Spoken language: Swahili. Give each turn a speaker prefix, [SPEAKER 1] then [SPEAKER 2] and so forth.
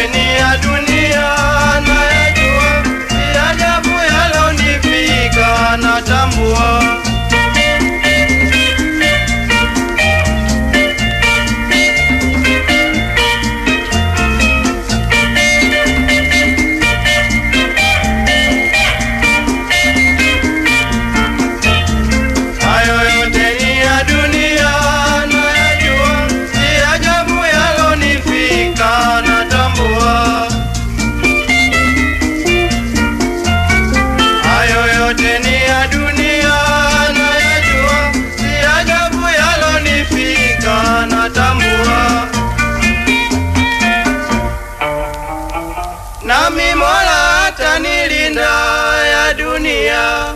[SPEAKER 1] Maskini ya dunia natambua. nami Mola atanilinda ya dunia.